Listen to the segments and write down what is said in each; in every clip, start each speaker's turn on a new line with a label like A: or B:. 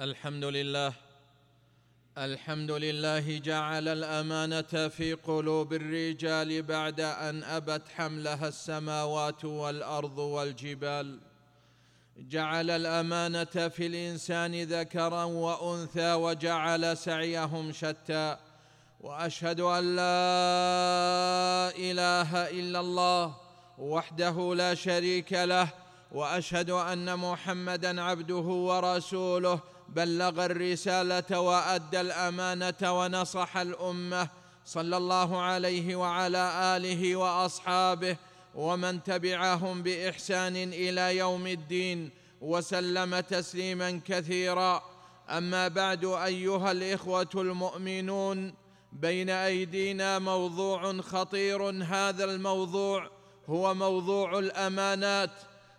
A: الحمد لله. الحمد لله جعل الأمانة في قلوب الرجال بعد أن أبت حملها السماوات والأرض والجبال. جعل الأمانة في الإنسان ذكرا وأنثى وجعل سعيهم شتى. وأشهد أن لا إله إلا الله وحده لا شريك له. وأشهد أن محمدا عبده ورسوله بلغ الرسالة وأدى الأمانة ونصح الأمة. صلى الله عليه وعلى آله وأصحابه ومن تبعهم بإحسان إلى يوم الدين وسلم تسليما كثيرا. أما بعد أيها الإخوة المؤمنون بين أيدينا موضوع خطير. هذا الموضوع هو موضوع الأمانات.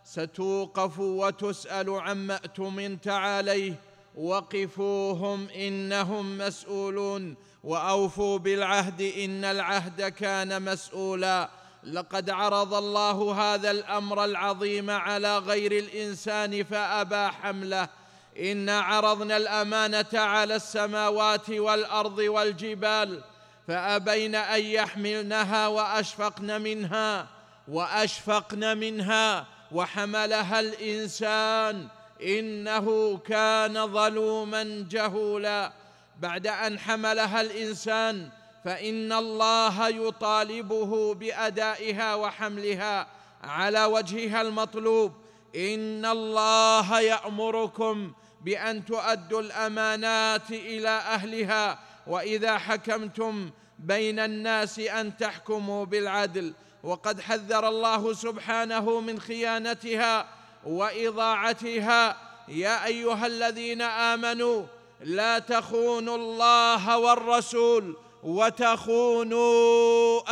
A: ستوقف وتسأل عما اؤتمنت عليه. وقفوهم إنهم مسؤولون. وأوفوا بالعهد إن العهد كان مسؤولا. لقد عرض الله هذا الأمر العظيم على غير الإنسان فأبى حمله. انا عرضنا الأمانة على السماوات والأرض والجبال فأبين أن يحملنها وأشفقن منها وأشفقن منها وحملها الإنسان. إنه كان ظلوما جهولا. بعد أن حملها الإنسان فإن الله يطالبه بأدائها وحملها. على وجهها المطلوب إن الله يأمركم بأن تؤدوا الأمانات إلى أهلها. وإذا حكمتم بين الناس أن تحكموا بالعدل وقد حذر الله سبحانه من خيانتها. وإضاعتها. يا أيها الذين آمنوا لا تخونوا الله والرسول وتخونوا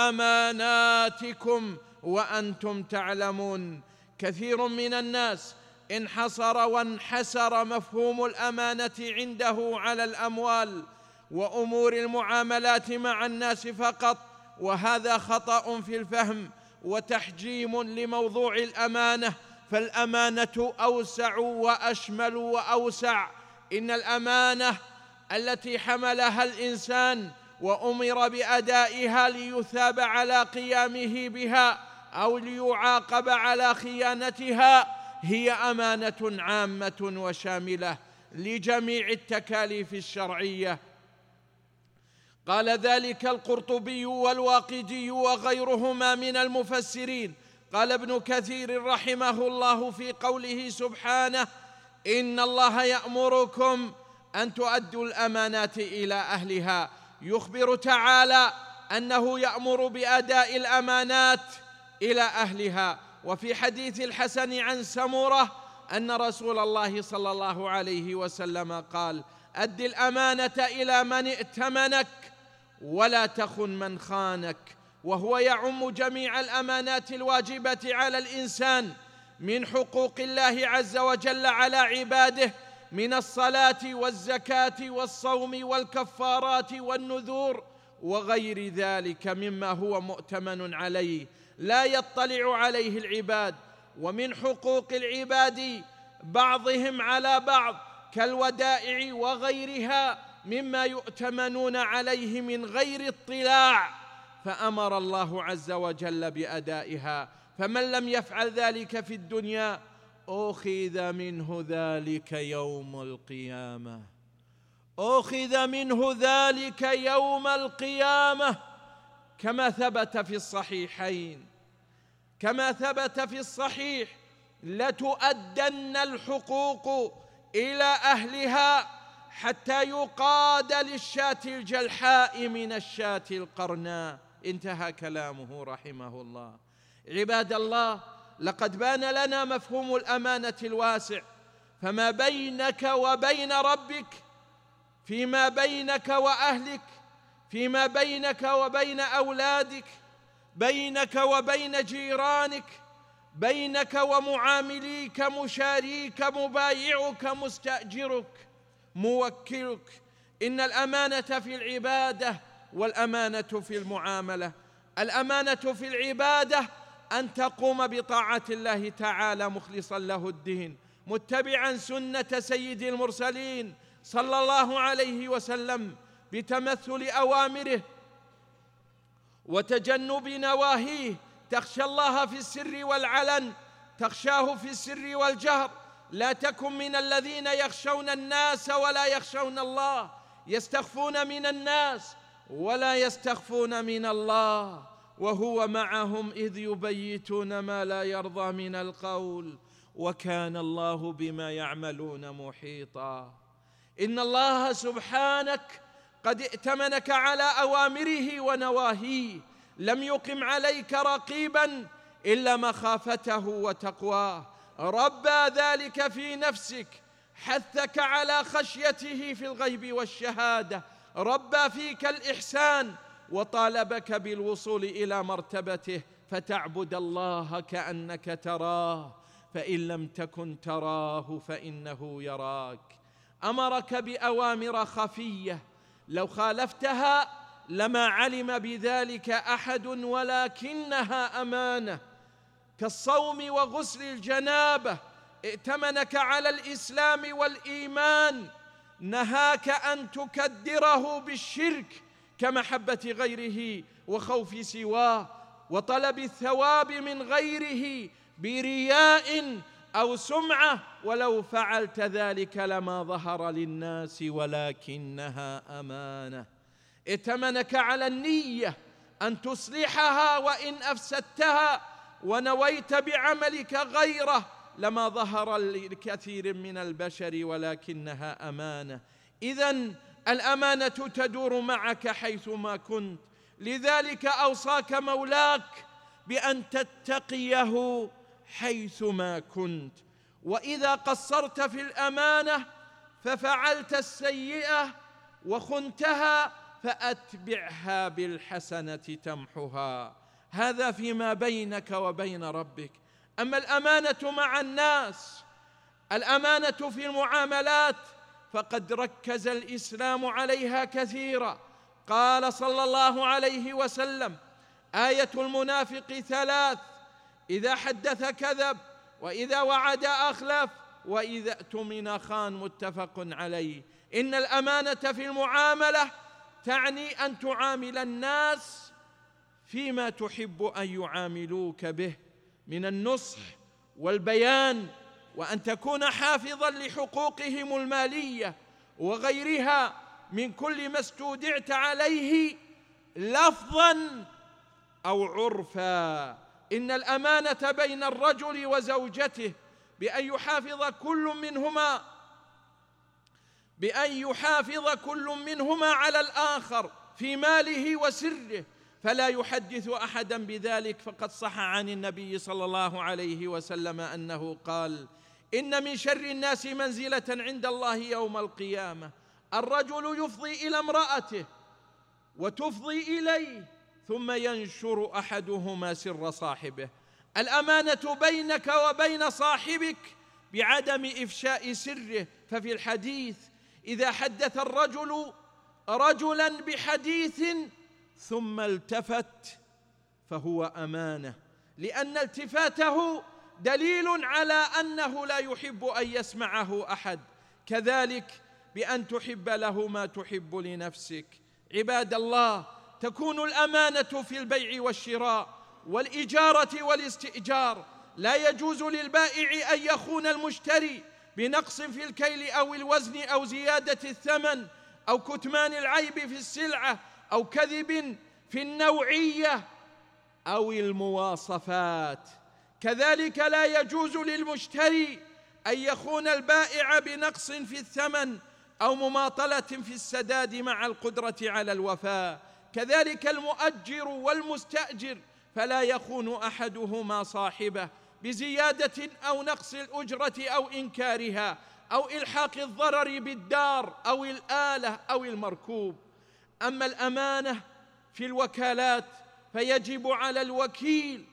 A: أماناتكم وأنتم تعلمون. كثير من الناس انحصر وانحسر مفهوم الأمانة عنده على الأموال وأمور المعاملات مع الناس فقط وهذا خطأ في الفهم وتحجيم لموضوع الأمانة. فالأمانة أوسع وأشمل وأوسع. إن الأمانة التي حملها الإنسان وأمر بأدائها ليثاب على قيامه بها أو ليعاقب على خيانتها هي أمانة عامة وشاملة لجميع التكاليف الشرعية. قال ذلك القرطبي والواقدي وغيرهما من المفسرين. قال ابن كثير رحمه الله في قوله سبحانه إن الله يأمركم أن تؤدوا الأمانات إلى أهلها. يخبر تعالى أنه يأمر بأداء الأمانات إلى أهلها. وفي حديث الحسن عن سمره أن رسول الله صلى الله عليه وسلم قال أد الأمانة إلى من ائتمنك ولا تخن من خانك. وهو يعم جميع الأمانات الواجبة على الإنسان من حقوق الله عز وجل على عباده من الصلاة والزكاة والصوم والكفارات والنذور وغير ذلك مما هو مؤتمن عليه. لا يطلع عليه العباد. ومن حقوق العباد بعضهم على بعض كالودائع وغيرها مما يؤتمنون عليه من غير اطلاع. فأمر الله عز وجل بأدائها فمن لم يفعل ذلك في الدنيا أخذ منه ذلك يوم القيامة. أخذ منه ذلك يوم القيامة. كما ثبت في الصحيحين كما ثبت في الصحيح لتؤدن الحقوق إلى أهلها حتى يقاد للشاة الجلحاء من الشاة القرناء. انتهى كلامه رحمه الله. عباد الله لقد بان لنا مفهوم الأمانة الواسع فما بينك وبين ربك فيما بينك وأهلك فيما بينك وبين أولادك بينك وبين جيرانك بينك ومعامليك مشاريك مبايعك مستأجرك موكلك. إن الأمانة في العبادة والأمانة في المعاملة الأمانة في العبادة أن تقوم بطاعة الله تعالى مخلصا له الدين متبعا سنة سيد المرسلين صلى الله عليه وسلم بتمثل أوامره وتجنب نواهيه. تخشى الله في السر والعلن تخشاه في السر والجهر. لا تكن من الذين يخشون الناس ولا يخشون الله يستخفون من الناس. ولا يستخفون من الله وهو معهم إذ يبيتون ما لا يرضى من القول وكان الله بما يعملون محيطا. إن الله سبحانك قد ائتمنك على أوامره ونواهيه لم يقم عليك رقيبا إلا مخافته وتقواه. ربى ذلك في نفسك حثك على خشيته في الغيب والشهادة. ربى فيك الإحسان وطالبك بالوصول إلى مرتبته فتعبد الله كأنك تراه فإن لم تكن تراه فإنه يراك. أمرك بأوامر خفية لو خالفتها لما علم بذلك أحد ولكنها أمانة. كالصوم وغسل الجنابة ائتمنك على الإسلام والإيمان. نهاك أن تكدره بالشرك كمحبة غيره وخوف سواه وطلب الثواب من غيره برياء أو سمعة ولو فعلت ذلك لما ظهر للناس ولكنها أمانة. ائتمنك على النية أن تصلحها وإن أفسدتها ونويت بعملك غيره لما ظهر لكثير من البشر ولكنها أمانة. اذا الأمانة تدور معك حيثما كنت. لذلك أوصاك مولاك بأن تتقيه حيثما كنت. وإذا قصرت في الأمانة ففعلت السيئة وخنتها فأتبعها بالحسنة تمحها. هذا فيما بينك وبين ربك. أما الأمانة مع الناس الأمانة في المعاملات فقد ركز الإسلام عليها كثيرا. قال صلى الله عليه وسلم آية المنافق ثلاث إذا حدث كذب وإذا وعد أخلف وإذا اؤتمن خان متفق عليه. إن الأمانة في المعاملة تعني أن تعامل الناس فيما تحب أن يعاملوك به. من النصح والبيان وأن تكون حافظا لحقوقهم المالية وغيرها من كل ما استودعت عليه لفظا أو عرفا. إن الأمانة بين الرجل وزوجته بأن يحافظ كل منهما بأن يحافظ كل منهما على الآخر في ماله وسره فلا يحدث أحدا بذلك فقد صح عن النبي صلى الله عليه وسلم أنه قال إن من شر الناس منزلة عند الله يوم القيامة. الرجل يفضي إلى امرأته وتفضي إليه ثم ينشر أحدهما سر صاحبه. الأمانة بينك وبين صاحبك بعدم إفشاء سره. ففي الحديث إذا حدث الرجل رجلا بحديث ثم التفت فهو أمانة لأن التفاته دليل على أنه لا يحب أن يسمعه أحد. كذلك بأن تحب له ما تحب لنفسك. عباد الله تكون الأمانة في البيع والشراء والإجارة والاستئجار لا يجوز للبائع أن يخون المشتري بنقص في الكيل أو الوزن أو زيادة الثمن أو كتمان العيب في السلعة أو كذب في النوعية أو المواصفات. كذلك لا يجوز للمشتري أن يخون البائع بنقص في الثمن أو مماطلة في السداد مع القدرة على الوفاء. كذلك المؤجر والمستأجر فلا يخون أحدهما صاحبه بزيادة أو نقص الأجرة أو إنكارها أو إلحاق الضرر بالدار أو الآلة أو المركوب. أما الأمانة في الوكالات فيجب على الوكيل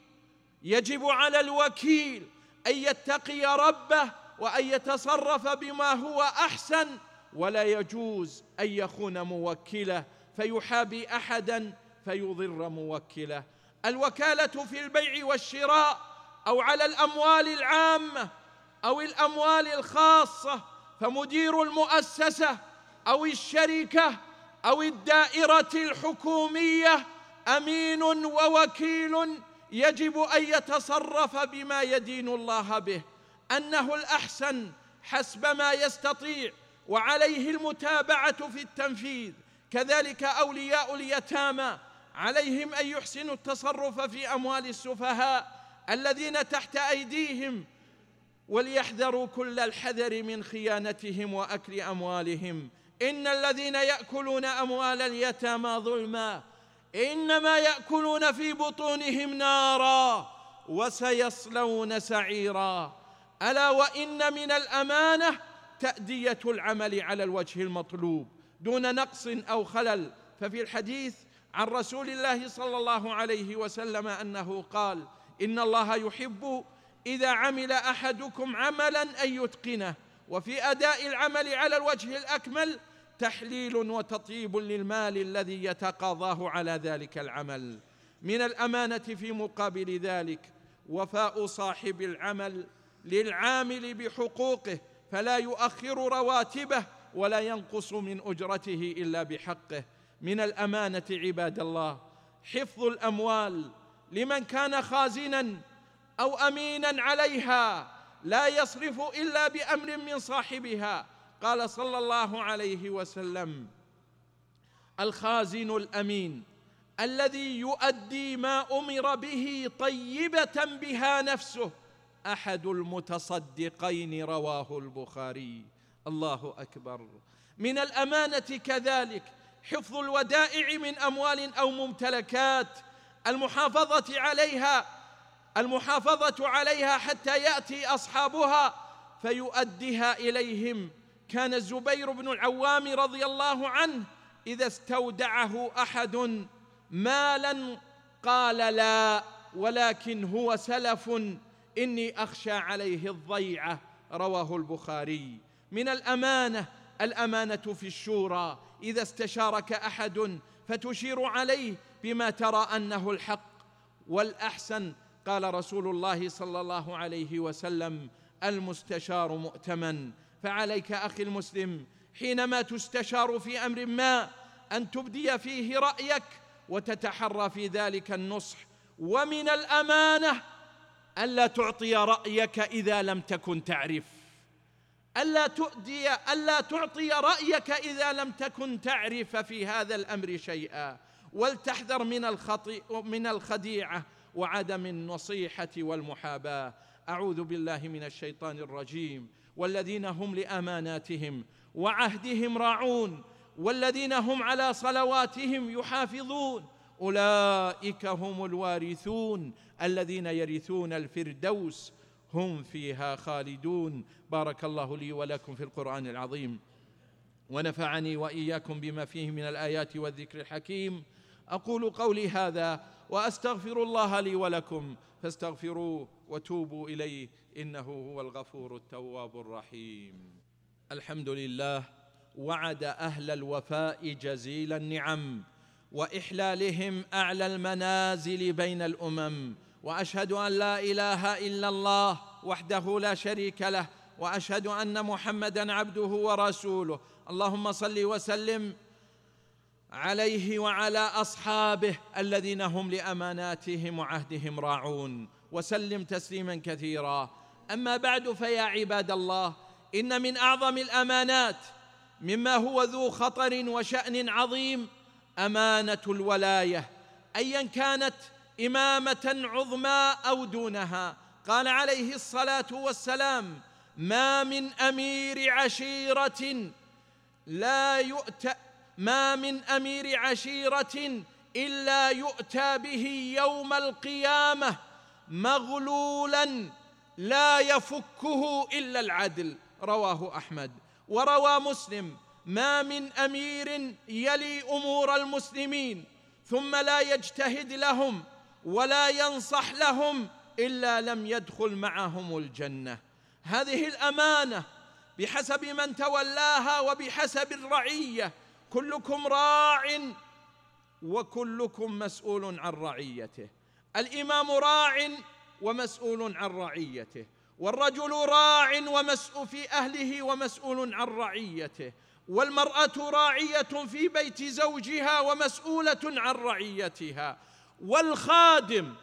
A: يجب على الوكيل أن يتقي ربه وأن يتصرف بما هو أحسن ولا يجوز أن يخون موكله فيحابي أحدا فيضر موكله. الوكالة في البيع والشراء أو على الأموال العامة أو الأموال الخاصة فمدير المؤسسة أو الشركة أو الدائرة الحكومية أمين ووكيل يجب أن يتصرف بما يدين الله به أنه الأحسن حسب ما يستطيع وعليه المتابعة في التنفيذ. كذلك أولياء اليتامى عليهم أن يحسنوا التصرف في أموال السفهاء الذين تحت أيديهم وليحذروا كل الحذر من خيانتهم وأكل أموالهم. إن الذين يأكلون أموال اليتامى ظلما إنما يأكلون في بطونهم نارا وسيصلون سعيرا. ألا وإن من الأمانة تأدية العمل على الوجه المطلوب دون نقص أو خلل. ففي الحديث عن رسول الله صلى الله عليه وسلم أنه قال إن الله يحب إذا عمل أحدكم عملا أن يتقنه. وفي أداء العمل على الوجه الأكمل تحليل وتطيب للمال الذي يتقاضاه على ذلك العمل. من الأمانة في مقابل ذلك وفاء صاحب العمل للعامل بحقوقه فلا يؤخر رواتبه ولا ينقص من أجرته إلا بحقه. من الأمانة عباد الله حفظ الأموال لمن كان خازنا أو أمينا عليها لا يصرف إلا بأمر من صاحبها. قال صلى الله عليه وسلم الخازن الأمين الذي يؤدي ما أمر به طيبة بها نفسه أحد المتصدقين رواه البخاري. الله أكبر. من الأمانة كذلك حفظ الودائع من أموال أو ممتلكات المحافظة عليها المحافظة عليها حتى يأتي أصحابها فيؤديها إليهم. كان الزبير بن العوام رضي الله عنه إذا استودعه أحد مالا قال لا ولكن هو سلف إني أخشى عليه الضيعة. رواه البخاري. من الأمانة الأمانة في الشورى. إذا استشارك أحد فتشير عليه بما ترى أنه الحق والأحسن. قال رسول الله صلى الله عليه وسلم المستشار مؤتمن فعليك أخي المسلم حينما تستشار في أمر ما أن تبدي فيه رأيك وتتحرى في ذلك النصح ومن الأمانة ألا تعطي رأيك إذا لم تكن تعرف ألا تؤدي ألا تعطي رأيك إذا لم تكن تعرف في هذا الأمر شيئا ولتحذر من الخطي من الخديعة وعدم النصيحة والمحاباة. أعوذ بالله من الشيطان الرجيم. والذين هم لأماناتهم وعهدهم راعون. والذين هم على صلواتهم يحافظون. أولئك هم الوارثون. الذين يرثون الفردوس هم فيها خالدون. بارك الله لي ولكم في القرآن العظيم. ونفعني وإياكم بما فيه من الآيات والذكر الحكيم. أقول قولي هذا. وأستغفر الله لي ولكم فاستغفروه وتوبوا إليه إنه هو الغفور التواب الرحيم. الحمد لله وعد أهل الوفاء جزيل النعم وإحلالهم أعلى المنازل بين الأمم وأشهد أن لا إله إلا الله وحده لا شريك له وأشهد أن محمدا عبده ورسوله. اللهم صل وسلم عليه وعلى أصحابه الذين هم لأماناتهم وعهدهم راعون. وسلم تسليما كثيرا. أما بعد فيا عباد الله إن من أعظم الأمانات مما هو ذو خطر وشأن عظيم أمانة الولاية. ايا كانت إمامة عظمى أو دونها. قال عليه الصلاة والسلام ما من أمير عشيرة لا يؤتى ما من أمير عشيرة إلا يؤتى به يوم القيامة مغلولا لا يفكه إلا العدل. رواه أحمد. وروى مسلم ما من أمير يلي أمور المسلمين ثم لا يجتهد لهم ولا ينصح لهم إلا لم يدخل معهم الجنة. هذه الأمانة بحسب من تولاها وبحسب الرعية كلكم راع وكلكم مسؤول عن رعيته. الإمام راع ومسؤول عن رعيته. والرجل راع ومسؤول في أهله ومسؤول عن رعيته. والمرأة راعية في بيت زوجها ومسؤولة عن رعيتها. والخادم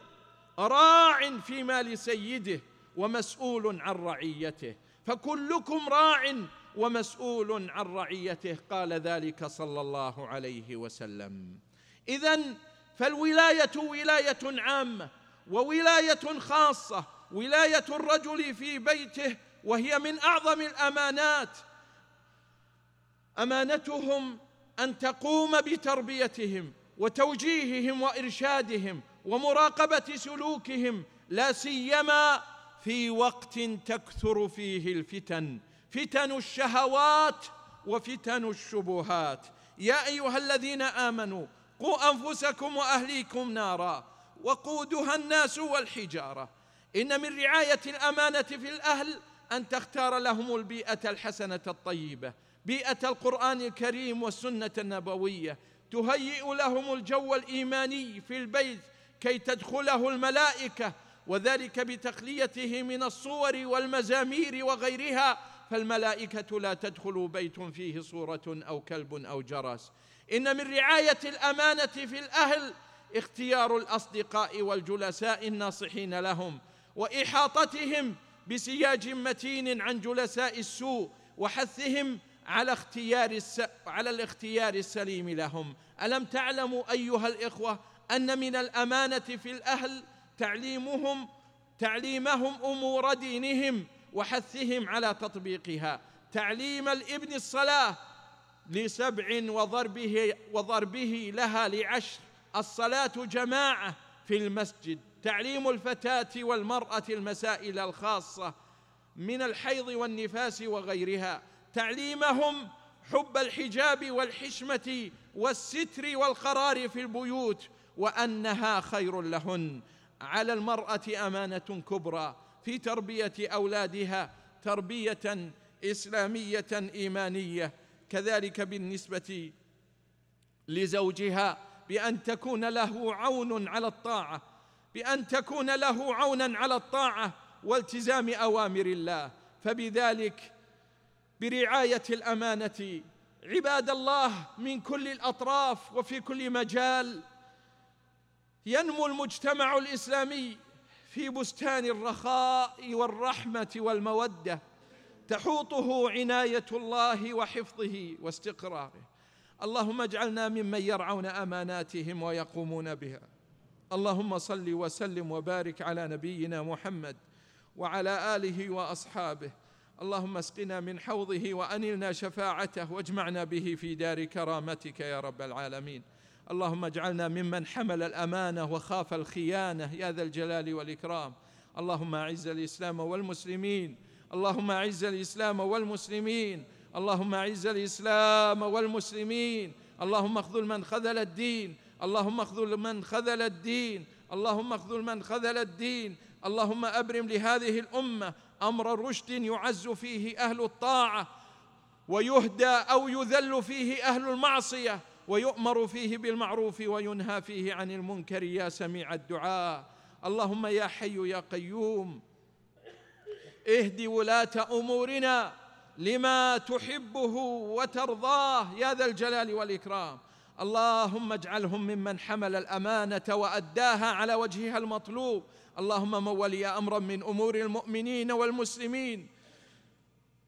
A: راع في مال سيده ومسؤول عن رعيته. فكلكم راع ومسؤول عن رعيته قال ذلك صلى الله عليه وسلم. اذا فالولاية ولاية عامة وولاية خاصة ولاية الرجل في بيته وهي من أعظم الأمانات. أمانتهم أن تقوم بتربيتهم وتوجيههم وإرشادهم ومراقبة سلوكهم لا سيما في وقت تكثر فيه الفتن. فتن الشهوات وفتن الشبهات. يا أيها الذين آمنوا قوا أنفسكم وأهليكم نارا وقودها الناس والحجارة. إن من رعاية الأمانة في الأهل أن تختار لهم البيئة الحسنة الطيبة بيئة القرآن الكريم والسنة النبوية. تهيئ لهم الجو الإيماني في البيت كي تدخله الملائكة وذلك بتخليته من الصور والمزامير وغيرها فالملائكة لا تدخل بيت فيه صورة أو كلب أو جرس. إن من رعاية الأمانة في الأهل اختيار الأصدقاء والجلساء الناصحين لهم وإحاطتهم بسياج متين عن جلساء السوء وحثهم على اختيار الس... على الاختيار السليم لهم. ألم تعلموا أيها الإخوة أن من الأمانة في الأهل تعليمهم تعليمهم أمور دينهم وحثهم على تطبيقها. تعليم الابن الصلاة لسبع وضربه وضربه لها لعشر. الصلاة جماعة في المسجد. تعليم الفتاة والمرأة المسائل الخاصة من الحيض والنفاس وغيرها. تعليمهم حب الحجاب والحشمة والستر والقرار في البيوت وأنها خير لهن. على المرأة أمانة كبرى. في تربية أولادها تربية إسلامية إيمانية كذلك بالنسبة لزوجها بأن تكون له عون على الطاعة بأن تكون له عونا على الطاعة والتزام أوامر الله. فبذلك برعاية الأمانة عباد الله من كل الأطراف وفي كل مجال ينمو المجتمع الإسلامي في بستان الرخاء والرحمة والمودة تحوطه عناية الله وحفظه واستقراره. اللهم اجعلنا ممن يرعون أماناتهم ويقومون بها. اللهم صل وسلم وبارك على نبينا محمد وعلى آله وأصحابه. اللهم اسقنا من حوضه وأنلنا شفاعته واجمعنا به في دار كرامتك يا رب العالمين. اللهم اجعلنا ممن حمل الأمانة وخاف الخيانة يا ذا الجلال والإكرام. اللهم أعز الإسلام والمسلمين. اللهم أعز الإسلام والمسلمين. اللهم أعز الإسلام والمسلمين. اللهم اخذل من خذل الدين. اللهم اخذل من خذل الدين. اللهم اخذل من خذل الدين. اللهم أبرم لهذه الأمة أمر رشد يعز فيه أهل الطاعة ويهدى أو يذل فيه أهل المعصية. ويؤمر فيه بالمعروف وينهى فيه عن المنكر. يا سميع الدعاء اللهم يا حي يا قيوم اهد ولاة أمورنا لما تحبه وترضاه. يا ذا الجلال والإكرام اللهم اجعلهم ممن حمل الأمانة وأداها على وجهها المطلوب. اللهم من ولي أمرا من أمور المؤمنين والمسلمين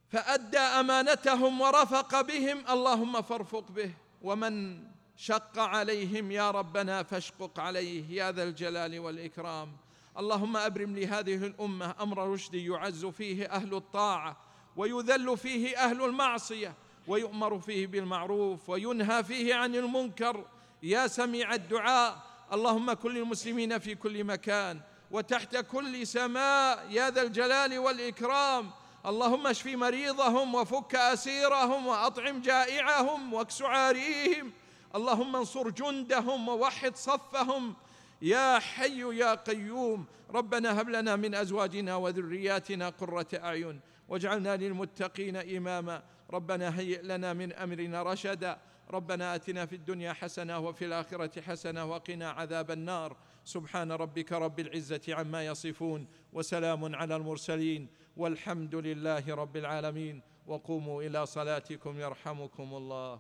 A: فأدى أمانتهم ورفق بهم. اللهم فارفق به. ومن شق عليهم يا ربنا فاشقق عليه يا ذا الجلال والإكرام. اللهم أبرم لهذه الأمة أمر رشد يعز فيه أهل الطاعة ويذل فيه أهل المعصية ويؤمر فيه بالمعروف وينهى فيه عن المنكر. يا سميع الدعاء اللهم كن للمسلمين في كل مكان وتحت كل سماء يا ذا الجلال والإكرام. اللهم اشف مريضهم وفك أسيرهم وأطعم جائعهم واكس عاريهم. اللهم انصر جندهم ووحد صفهم. يا حي يا قيوم. ربنا هب لنا من أزواجنا وذرياتنا قرة أعين واجعلنا للمتقين إماما. ربنا هيئ لنا من أمرنا رشدا. ربنا آتنا في الدنيا حسنة وفي الآخرة حسنة وقنا عذاب النار. سبحان ربك رب العزة عما يصفون وسلام على المرسلين. والحمد لله رب العالمين. وقوموا إلى صلاتكم يرحمكم الله